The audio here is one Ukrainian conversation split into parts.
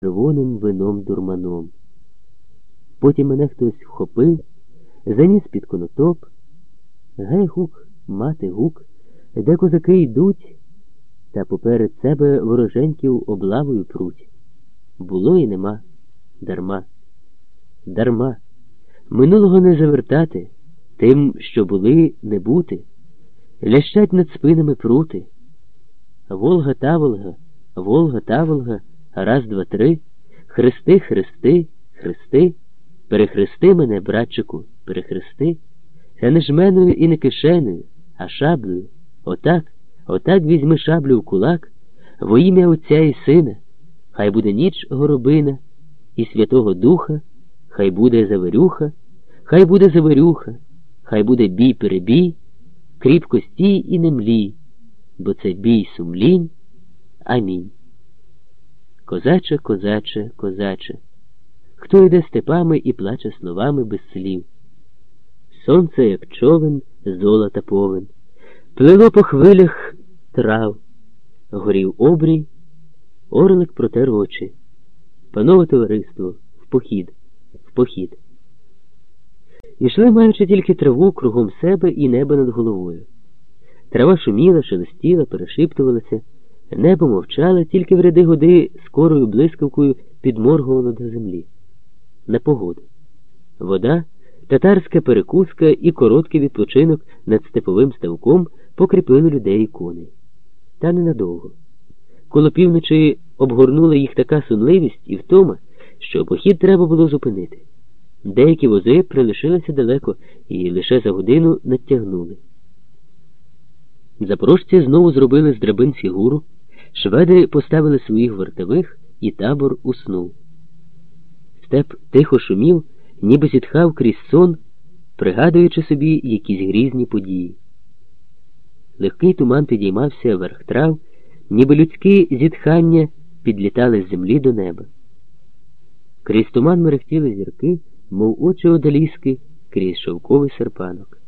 червоним вином дурманом. Потім мене хтось вхопив, заніс під конотоп. Гей гук, мати гук, де козаки йдуть, та поперед себе вороженьків облавою пруть. Було і нема, дарма, дарма. Минулого не завертати, тим, що були, не бути, лящать над спинами прути. Волга та Волга, Волга та Волга, раз, два, три, хрести, хрести, хрести, перехрести мене, братчику, перехрести, та не жменою і не кишеною, а шаблею. Отак, отак візьми шаблю в кулак, во ім'я Отця і Сина, хай буде ніч горобина, і Святого Духа, хай буде заверюха, хай буде заверюха, хай буде бій перебій, кріпко стій і не млій, бо це бій сумлінь. Амінь. Козаче, козаче, козаче, хто йде степами і плаче словами без слів. Сонце, як човен, золота повен, плило по хвилях трав, горів обрій, орлик протер очі. Панове товариство, в похід, в похід. Ішли, маючи тільки траву кругом себе і небо над головою. Трава шуміла, шелестіла, перешиптувалася, небо мовчало, тільки в ряди годи скорою блискавкою підморгувало до землі. На погоду. Вода, татарська перекуска і короткий відпочинок над степовим ставком покріпили людей і коней. Та ненадовго. Коло півночі обгорнула їх така сунливість і втома, що похід треба було зупинити. Деякі вози прилишилися далеко і лише за годину надтягнули. Запорожці знову зробили з драбин фігуру, шведи поставили своїх вартових, і табор уснув. Степ тихо шумів, ніби зітхав крізь сон, пригадуючи собі якісь грізні події. Легкий туман підіймався верх трав, ніби людські зітхання підлітали з землі до неба. Крізь туман мерехтіли зірки, мов очі одаліски, крізь шовковий серпанок.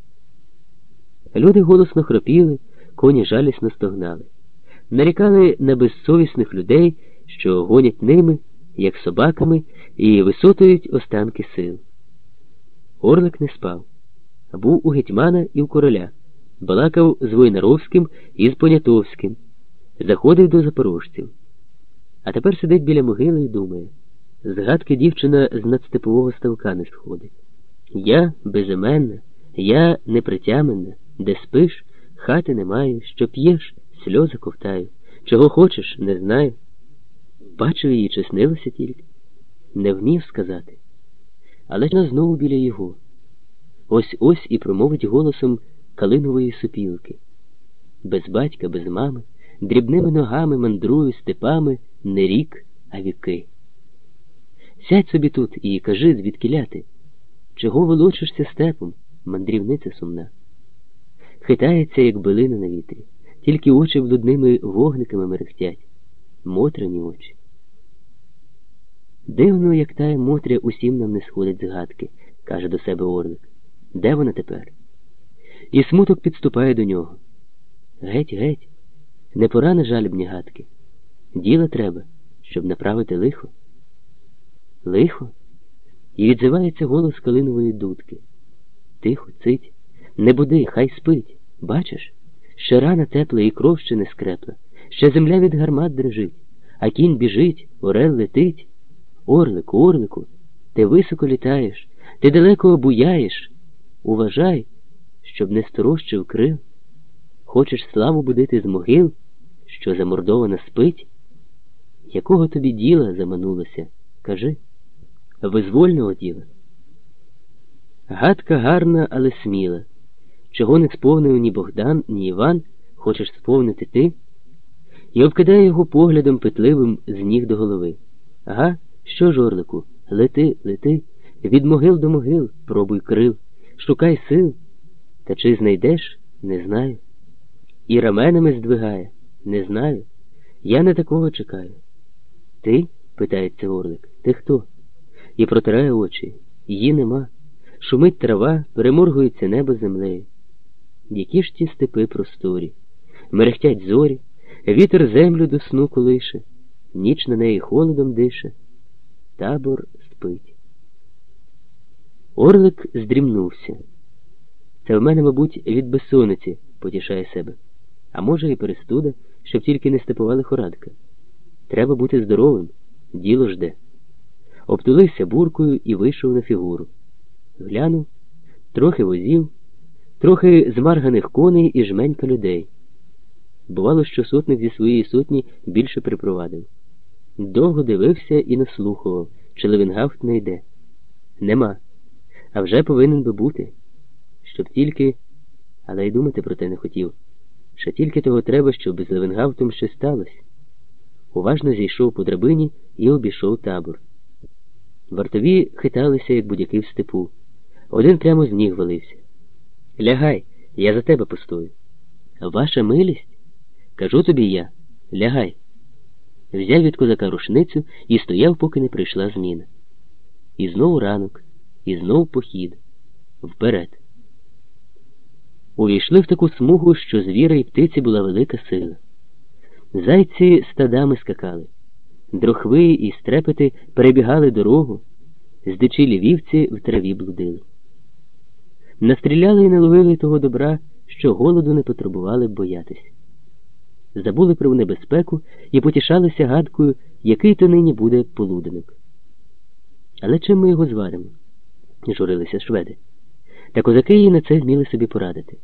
Люди голосно хропіли, коні жалісно стогнали, нарікали на безсовісних людей, що гонять ними, як собаками, і висотують останки сил. Орлик не спав, був у гетьмана і в короля, балакав з Войнаровським і з Понятовським, заходив до запорожців. А тепер сидить біля могили і думає. Згадки дівчина з надстепового ставка не сходить. Я безіменна, я непритяменна, де спиш, хати немає, що п'єш, сльози ковтаю. Чого хочеш, не знаю. Бачив її, чи снилося тільки, не вмів сказати. Але вона знову біля його. Ось ось і промовить голосом калинової сопілки. Без батька, без мами, дрібними ногами мандрую степами не рік, а віки. Сядь собі тут і кажи, звідки ляти. Чого волочишся степом, мандрівниця сумна? Хитається, як билина на вітрі, тільки очі блудними вогниками мерехтять, мотрині очі. Дивно, як тая Мотря усім нам не сходить згадки, каже до себе Орлик. Де вона тепер? І смуток підступає до нього. Геть, геть, не пора на жалібні гадки. Діла треба, щоб направити лихо. Лихо? І відзивається голос калинової дудки. Тихо, цить, не буди, хай спить. Бачиш? Ще рана тепла і кров ще не скрепла, ще земля від гармат дрижить, а кінь біжить, орел летить. Орлику, орлику, ти високо літаєш, ти далеко обуяєш. Уважай, щоб не сторощив крил. Хочеш славу будити з могил, що замордована спить? Якого тобі діла заманулося? Кажи визвольного діла. Гадка гарна, але сміла. Чого не сповнив ні Богдан, ні Іван, хочеш сповнити ти? І обкидає його поглядом питливим з ніг до голови. Ага, що ж, орлику, лети, лети, від могил до могил, пробуй крил, шукай сил. Та чи знайдеш, не знаю. І раменами здвигає, не знаю. Я не такого чекаю. Ти? питається Орлик, ти хто? і протирає очі. Її нема. Шумить трава, переморгується небо землею. Які ж ті степи просторі, мерехтять зорі, вітер землю до сну колише, ніч на неї холодом дише, табор спить. Орлик здрімнувся. Це в мене, мабуть, від безсониці потішає себе, а може, і перестуда, щоб тільки не степова лихорадка. Треба бути здоровим, діло жде. Обтулився буркою і вийшов на фігуру. Глянув, трохи возів, трохи змарганих коней і жменька людей. Бувало, що сотник зі своєї сотні більше припровадив. Довго дивився і наслухував, чи Левенгафт не йде. Нема. А вже повинен би бути. Щоб тільки, але й думати про те не хотів. Що тільки того треба, щоб з Левенгафтом щось сталося. Уважно зійшов по драбині і обійшов табор. Вартові хиталися, як будь-який в степу. Один прямо з ніг валився. Лягай, я за тебе постою. Ваша милість? Кажу тобі я, лягай. Взяв від козака рушницю і стояв, поки не прийшла зміна. І знову ранок, і знов похід. Вперед. Увійшли в таку смугу, що звіра і птиці була велика сила. Зайці стадами скакали, дрохви і стрепети перебігали дорогу, здичилі вівці в траві блудили. Настріляли і наловили того добра, що голоду не потребували б боятись. Забули про небезпеку і потішалися гадкою, який то нині буде полуденок. Але чим ми його зваримо? журилися шведи. Та козаки її на це вміли собі порадити.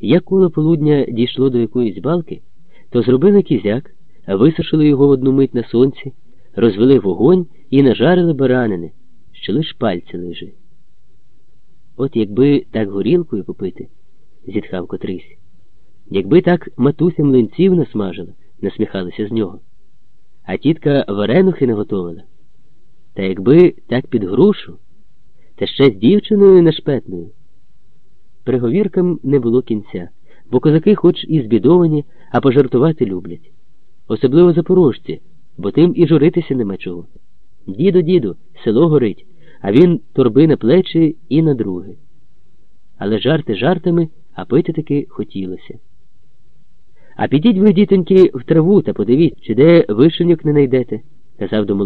Як коло полудня дійшло до якоїсь балки, то зробили кізяк, висушили його в одну мить на сонці, розвели вогонь і нажарили баранини, що лиш пальці лежи. От якби так горілкою попити, зітхав котрийсь. Якби так матуся млинців насмажила, насміхалися з нього. А тітка варенухи наготовила. Та якби так під грушу, та ще з дівчиною нашпетною. Приговіркам не було кінця, бо козаки хоч і збідовані, а пожартувати люблять. Особливо запорожці, бо тим і журитися нема чого. Діду, діду, село горить, а він торби на плечі і на друге. Але жарти жартами, а пити таки хотілося. А підіть ви, дітоньки, в траву та подивіть, чи де вишеньок не найдете, казав до.